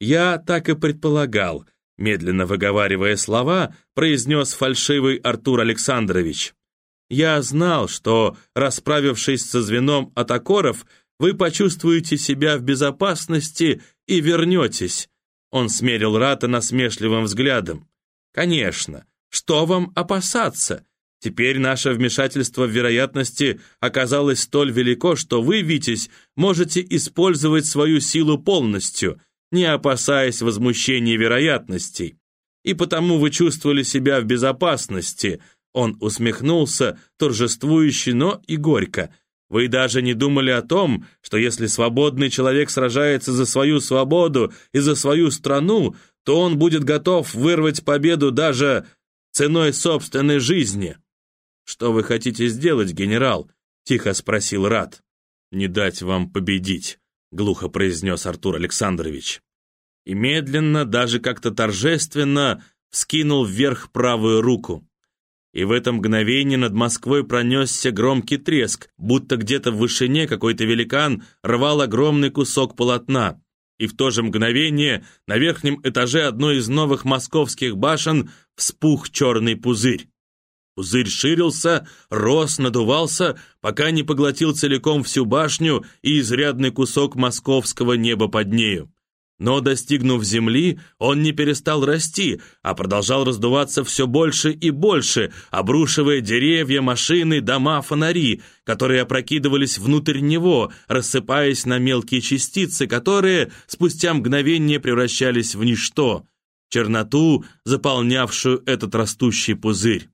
«Я так и предполагал», медленно выговаривая слова, произнес фальшивый Артур Александрович. «Я знал, что, расправившись со звеном атакоров, вы почувствуете себя в безопасности и вернетесь». Он смерил Рата насмешливым взглядом. «Конечно, что вам опасаться? Теперь наше вмешательство в вероятности оказалось столь велико, что вы, Витязь, можете использовать свою силу полностью, не опасаясь возмущения вероятностей. И потому вы чувствовали себя в безопасности. Он усмехнулся, торжествующе, но и горько. Вы даже не думали о том, что если свободный человек сражается за свою свободу и за свою страну, то он будет готов вырвать победу даже ценой собственной жизни. «Что вы хотите сделать, генерал?» — тихо спросил Рат. «Не дать вам победить», — глухо произнес Артур Александрович. И медленно, даже как-то торжественно, вскинул вверх правую руку. И в это мгновение над Москвой пронесся громкий треск, будто где-то в вышине какой-то великан рвал огромный кусок полотна. И в то же мгновение на верхнем этаже одной из новых московских башен вспух черный пузырь. Пузырь ширился, рос, надувался, пока не поглотил целиком всю башню и изрядный кусок московского неба под нею. Но, достигнув земли, он не перестал расти, а продолжал раздуваться все больше и больше, обрушивая деревья, машины, дома, фонари, которые опрокидывались внутрь него, рассыпаясь на мелкие частицы, которые спустя мгновение превращались в ничто, черноту, заполнявшую этот растущий пузырь.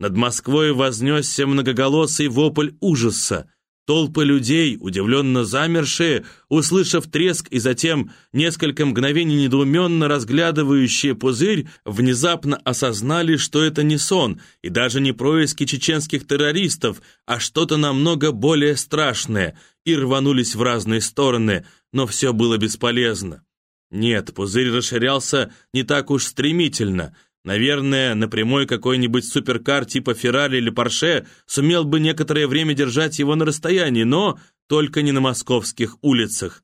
Над Москвой вознесся многоголосый вопль ужаса. Толпы людей, удивленно замершие, услышав треск и затем несколько мгновений недоуменно разглядывающие пузырь, внезапно осознали, что это не сон и даже не происки чеченских террористов, а что-то намного более страшное, и рванулись в разные стороны, но все было бесполезно. Нет, пузырь расширялся не так уж стремительно — Наверное, на прямой какой-нибудь суперкар типа Феррари или Порше сумел бы некоторое время держать его на расстоянии, но только не на московских улицах.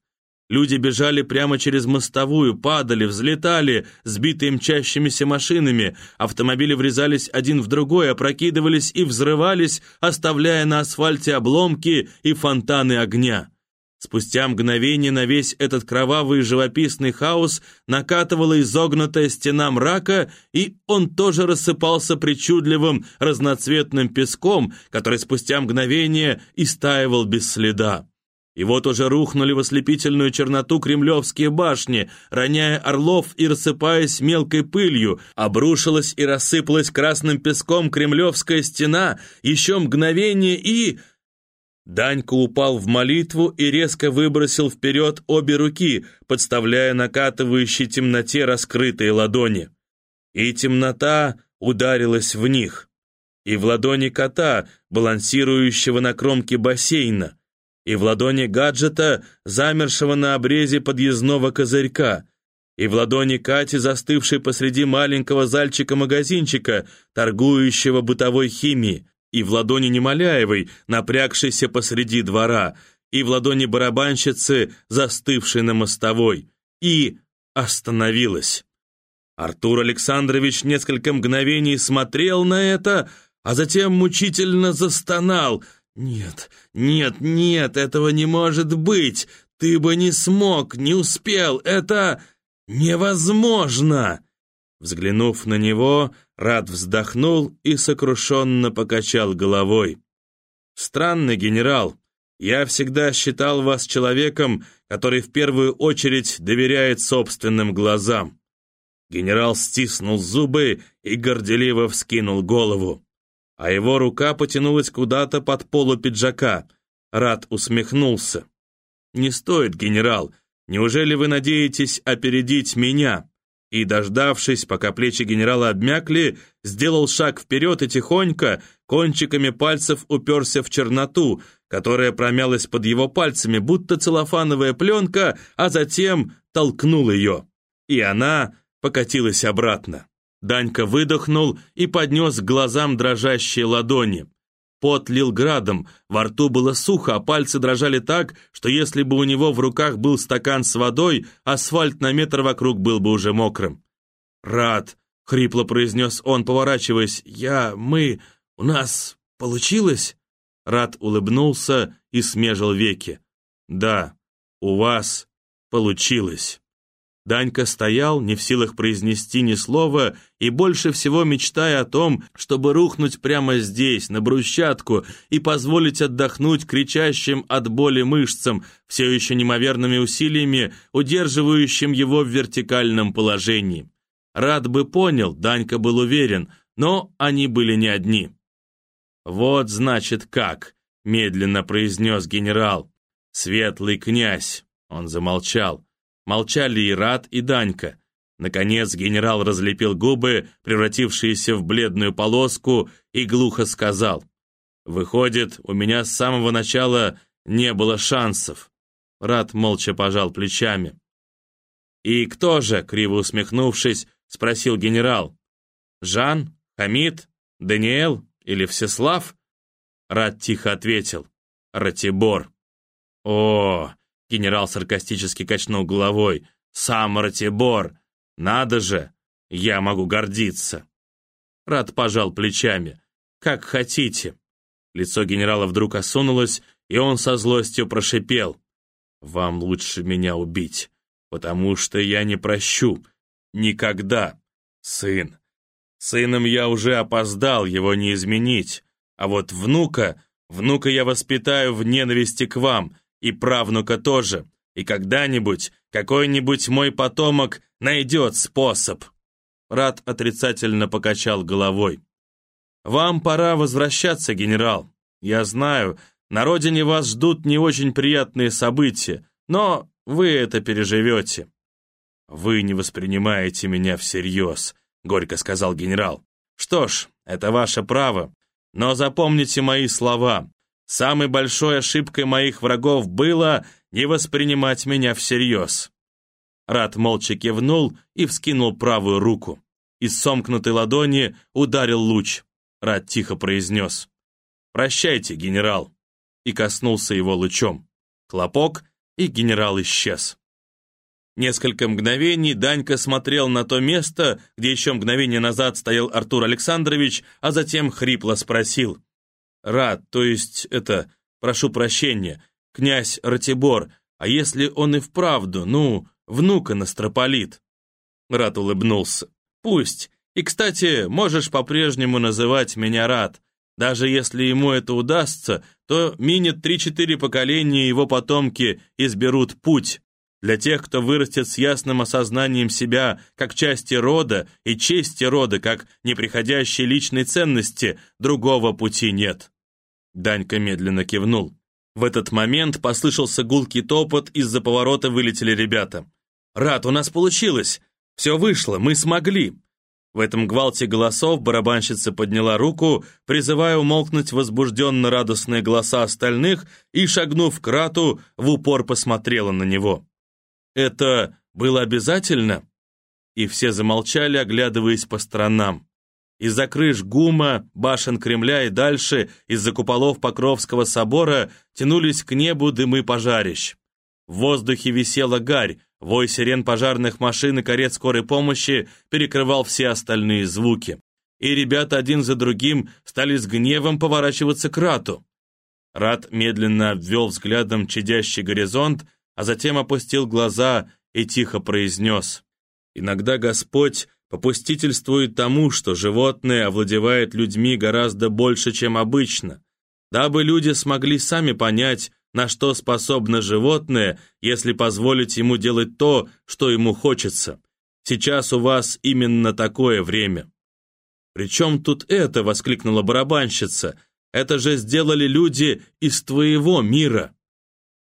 Люди бежали прямо через мостовую, падали, взлетали, сбитые мчащимися машинами, автомобили врезались один в другой, опрокидывались и взрывались, оставляя на асфальте обломки и фонтаны огня. Спустя мгновение на весь этот кровавый живописный хаос накатывала изогнутая стена мрака, и он тоже рассыпался причудливым разноцветным песком, который спустя мгновение истаивал без следа. И вот уже рухнули в ослепительную черноту кремлевские башни, роняя орлов и рассыпаясь мелкой пылью, обрушилась и рассыпалась красным песком кремлевская стена, еще мгновение и... Данька упал в молитву и резко выбросил вперед обе руки, подставляя накатывающей темноте раскрытые ладони. И темнота ударилась в них. И в ладони кота, балансирующего на кромке бассейна, и в ладони гаджета, замершего на обрезе подъездного козырька, и в ладони Кати, застывшей посреди маленького зальчика-магазинчика, торгующего бытовой химией, и в ладони Немоляевой, напрягшейся посреди двора, и в ладони барабанщицы, застывшей на мостовой, и остановилась. Артур Александрович несколько мгновений смотрел на это, а затем мучительно застонал. «Нет, нет, нет, этого не может быть! Ты бы не смог, не успел! Это невозможно!» Взглянув на него, Рад вздохнул и сокрушенно покачал головой. «Странный генерал. Я всегда считал вас человеком, который в первую очередь доверяет собственным глазам». Генерал стиснул зубы и горделиво вскинул голову. А его рука потянулась куда-то под полу пиджака. Рад усмехнулся. «Не стоит, генерал. Неужели вы надеетесь опередить меня?» И, дождавшись, пока плечи генерала обмякли, сделал шаг вперед и тихонько, кончиками пальцев уперся в черноту, которая промялась под его пальцами, будто целлофановая пленка, а затем толкнул ее. И она покатилась обратно. Данька выдохнул и поднес к глазам дрожащие ладони. Пот лил градом, во рту было сухо, а пальцы дрожали так, что если бы у него в руках был стакан с водой, асфальт на метр вокруг был бы уже мокрым. «Рад», — хрипло произнес он, поворачиваясь, — «я, мы, у нас получилось?» Рад улыбнулся и смежил веки. «Да, у вас получилось». Данька стоял, не в силах произнести ни слова, и больше всего мечтая о том, чтобы рухнуть прямо здесь, на брусчатку, и позволить отдохнуть кричащим от боли мышцам, все еще неимоверными усилиями, удерживающим его в вертикальном положении. Рад бы понял, Данька был уверен, но они были не одни. «Вот, значит, как», — медленно произнес генерал. «Светлый князь», — он замолчал. Молчали и Рад, и Данька. Наконец генерал разлепил губы, превратившиеся в бледную полоску, и глухо сказал. «Выходит, у меня с самого начала не было шансов». Рад молча пожал плечами. «И кто же?» — криво усмехнувшись, спросил генерал. «Жан? Хамид? Даниэл? Или Всеслав?» Рад тихо ответил. «Ратибор». «О, Генерал саркастически качнул головой. «Сам Ратибор! Надо же! Я могу гордиться!» Рад пожал плечами. «Как хотите!» Лицо генерала вдруг осунулось, и он со злостью прошипел. «Вам лучше меня убить, потому что я не прощу. Никогда. Сын. Сыном я уже опоздал, его не изменить. А вот внука, внука я воспитаю в ненависти к вам, и правнука тоже, и когда-нибудь какой-нибудь мой потомок найдет способ». Рад отрицательно покачал головой. «Вам пора возвращаться, генерал. Я знаю, на родине вас ждут не очень приятные события, но вы это переживете». «Вы не воспринимаете меня всерьез», — горько сказал генерал. «Что ж, это ваше право, но запомните мои слова. Самой большой ошибкой моих врагов было не воспринимать меня всерьез. Рад молча кивнул и вскинул правую руку. Из сомкнутой ладони ударил луч. Рад тихо произнес «Прощайте, генерал!» и коснулся его лучом. Хлопок, и генерал исчез. Несколько мгновений Данька смотрел на то место, где еще мгновение назад стоял Артур Александрович, а затем хрипло спросил Рад, то есть это, прошу прощения, князь Ратибор, а если он и вправду, ну, внука настрополит?» Рад улыбнулся. «Пусть. И, кстати, можешь по-прежнему называть меня Рад. Даже если ему это удастся, то минет три-четыре поколения его потомки изберут путь. Для тех, кто вырастет с ясным осознанием себя как части рода и чести рода как неприходящей личной ценности, другого пути нет». Данька медленно кивнул. В этот момент послышался гулкий топот, из-за поворота вылетели ребята. «Рад, у нас получилось! Все вышло, мы смогли!» В этом гвалте голосов барабанщица подняла руку, призывая умолкнуть возбужденно радостные голоса остальных и, шагнув к Рату, в упор посмотрела на него. «Это было обязательно?» И все замолчали, оглядываясь по сторонам. Из-за крыш ГУМа, башен Кремля и дальше, из-за куполов Покровского собора, тянулись к небу дымы пожарищ. В воздухе висела гарь, вой сирен пожарных машин и карет скорой помощи перекрывал все остальные звуки. И ребята один за другим стали с гневом поворачиваться к Рату. Рат медленно обвел взглядом чадящий горизонт, а затем опустил глаза и тихо произнес. «Иногда Господь попустительствует тому, что животное овладевает людьми гораздо больше, чем обычно, дабы люди смогли сами понять, на что способно животное, если позволить ему делать то, что ему хочется. Сейчас у вас именно такое время. «Причем тут это?» — воскликнула барабанщица. «Это же сделали люди из твоего мира!»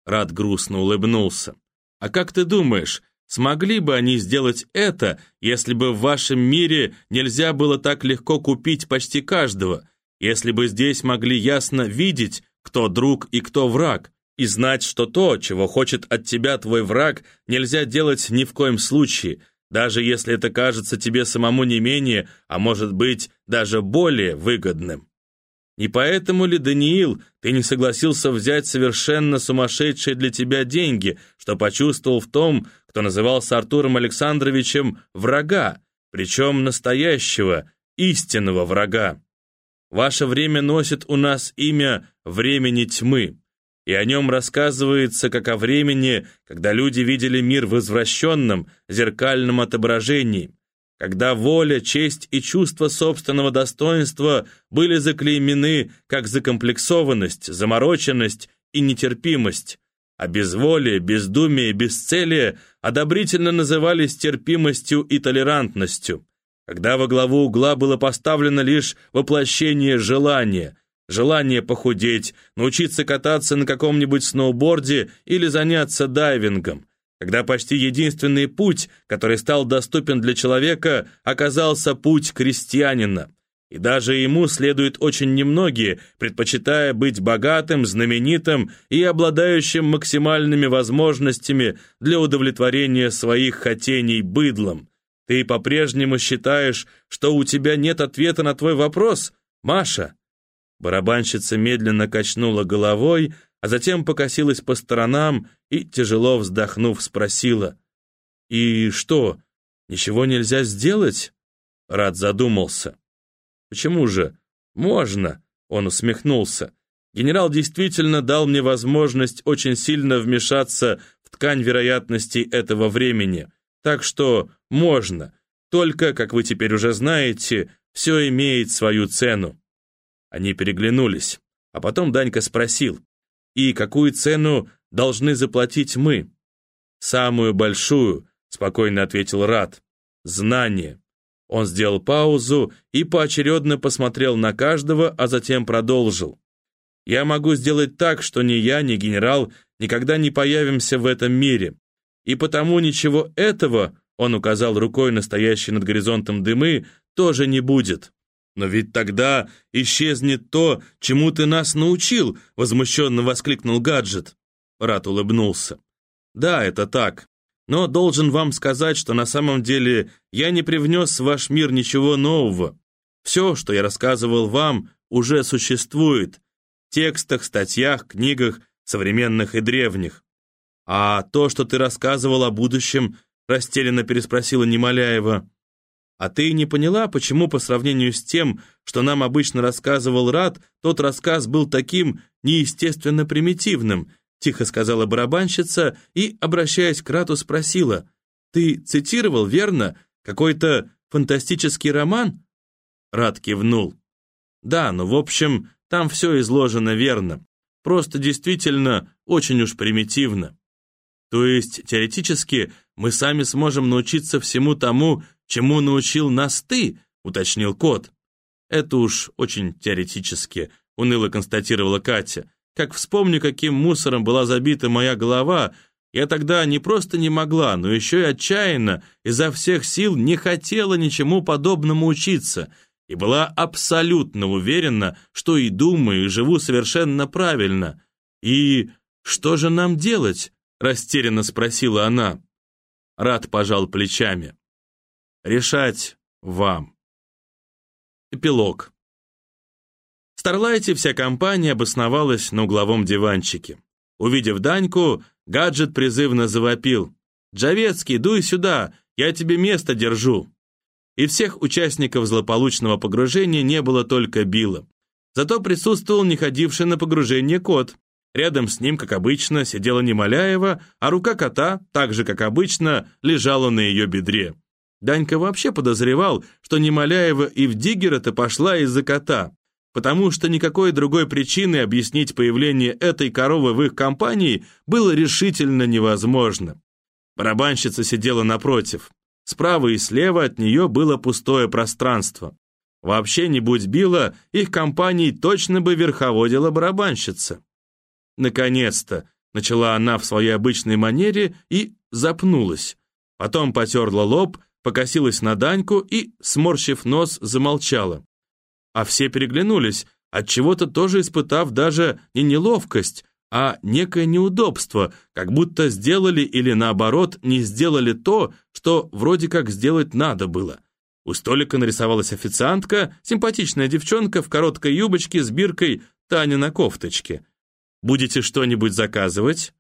Рад грустно улыбнулся. «А как ты думаешь, Смогли бы они сделать это, если бы в вашем мире нельзя было так легко купить почти каждого, если бы здесь могли ясно видеть, кто друг и кто враг, и знать, что то, чего хочет от тебя твой враг, нельзя делать ни в коем случае, даже если это кажется тебе самому не менее, а может быть, даже более выгодным. Не поэтому ли, Даниил, ты не согласился взять совершенно сумасшедшие для тебя деньги, что почувствовал в том, кто назывался Артуром Александровичем, врага, причем настоящего, истинного врага? Ваше время носит у нас имя «времени тьмы», и о нем рассказывается как о времени, когда люди видели мир в извращенном, зеркальном отображении, когда воля, честь и чувство собственного достоинства были заклеймены как закомплексованность, замороченность и нетерпимость, а безволие, бездумие, бесцелие одобрительно назывались терпимостью и толерантностью, когда во главу угла было поставлено лишь воплощение желания, желание похудеть, научиться кататься на каком-нибудь сноуборде или заняться дайвингом, когда почти единственный путь, который стал доступен для человека, оказался путь крестьянина. И даже ему следует очень немногие, предпочитая быть богатым, знаменитым и обладающим максимальными возможностями для удовлетворения своих хотений быдлом. Ты по-прежнему считаешь, что у тебя нет ответа на твой вопрос, Маша?» Барабанщица медленно качнула головой, а затем покосилась по сторонам и, тяжело вздохнув, спросила. «И что, ничего нельзя сделать?» Рад задумался. «Почему же? Можно!» Он усмехнулся. «Генерал действительно дал мне возможность очень сильно вмешаться в ткань вероятностей этого времени. Так что можно. Только, как вы теперь уже знаете, все имеет свою цену. Они переглянулись. А потом Данька спросил, «И какую цену должны заплатить мы?» «Самую большую», — спокойно ответил Рад. «Знание». Он сделал паузу и поочередно посмотрел на каждого, а затем продолжил. «Я могу сделать так, что ни я, ни генерал никогда не появимся в этом мире. И потому ничего этого, он указал рукой на стоящие над горизонтом дымы, тоже не будет. Но ведь тогда исчезнет то, чему ты нас научил, возмущенно воскликнул гаджет. Рат улыбнулся. Да, это так. Но должен вам сказать, что на самом деле я не привнес в ваш мир ничего нового. Все, что я рассказывал вам, уже существует. В текстах, статьях, книгах, современных и древних. «А то, что ты рассказывал о будущем?» растерянно переспросила Немоляева. «А ты не поняла, почему по сравнению с тем, что нам обычно рассказывал Рад, тот рассказ был таким неестественно примитивным?» Тихо сказала барабанщица и, обращаясь к Рату, спросила. «Ты цитировал, верно? Какой-то фантастический роман?» Рад кивнул. «Да, но, в общем, там все изложено верно. Просто действительно очень уж примитивно. То есть, теоретически, мы сами сможем научиться всему тому, чему научил нас ты, уточнил кот. Это уж очень теоретически, уныло констатировала Катя. Как вспомню, каким мусором была забита моя голова, я тогда не просто не могла, но еще и отчаянно, изо всех сил не хотела ничему подобному учиться и была абсолютно уверена, что и думаю, и живу совершенно правильно. И что же нам делать? Растерянно спросила она. Рад пожал плечами. Решать вам. Эпилог. Старлайте вся компания обосновалась на угловом диванчике. Увидев Даньку, гаджет призывно завопил. «Джавецкий, дуй сюда, я тебе место держу». И всех участников злополучного погружения не было только Билла. Зато присутствовал не ходивший на погружение кот, Рядом с ним, как обычно, сидела Немоляева, а рука кота, так же, как обычно, лежала на ее бедре. Данька вообще подозревал, что Немоляева и в Диггера-то пошла из-за кота, потому что никакой другой причины объяснить появление этой коровы в их компании было решительно невозможно. Барабанщица сидела напротив. Справа и слева от нее было пустое пространство. Вообще, не будь Билла, их компанией точно бы верховодила барабанщица. «Наконец-то!» — начала она в своей обычной манере и запнулась. Потом потерла лоб, покосилась на Даньку и, сморщив нос, замолчала. А все переглянулись, от чего то тоже испытав даже не неловкость, а некое неудобство, как будто сделали или наоборот не сделали то, что вроде как сделать надо было. У столика нарисовалась официантка, симпатичная девчонка в короткой юбочке с биркой Таня на кофточке. «Будете что-нибудь заказывать?»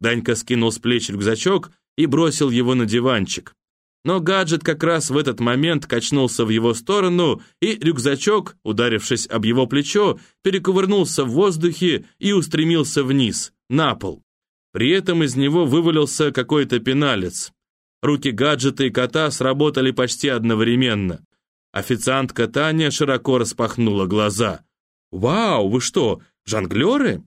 Данька скинул с плеч рюкзачок и бросил его на диванчик. Но гаджет как раз в этот момент качнулся в его сторону, и рюкзачок, ударившись об его плечо, перекувырнулся в воздухе и устремился вниз, на пол. При этом из него вывалился какой-то пеналец. Руки гаджета и кота сработали почти одновременно. Официантка Таня широко распахнула глаза. «Вау, вы что, жонглеры?»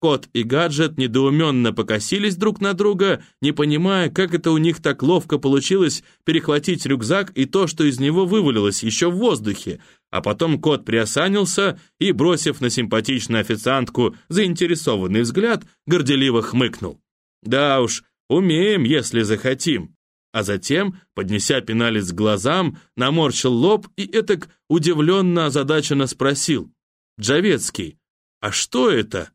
Кот и гаджет недоуменно покосились друг на друга, не понимая, как это у них так ловко получилось перехватить рюкзак и то, что из него вывалилось еще в воздухе. А потом кот приосанился и, бросив на симпатичную официантку заинтересованный взгляд, горделиво хмыкнул. «Да уж, умеем, если захотим». А затем, поднеся пеналец к глазам, наморщил лоб и этак удивленно озадаченно спросил. «Джавецкий, а что это?»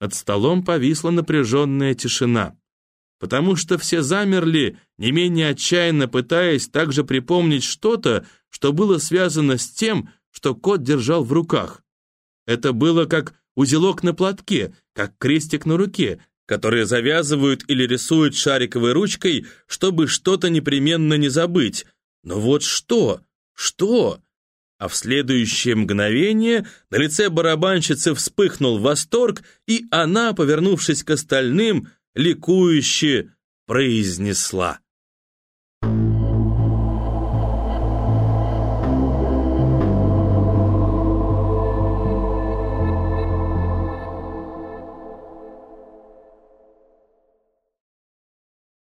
Над столом повисла напряженная тишина, потому что все замерли, не менее отчаянно пытаясь также припомнить что-то, что было связано с тем, что кот держал в руках. Это было как узелок на платке, как крестик на руке, которые завязывают или рисуют шариковой ручкой, чтобы что-то непременно не забыть. Но вот что? Что? А в следующее мгновение на лице барабанщицы вспыхнул восторг, и она, повернувшись к остальным, ликующе произнесла.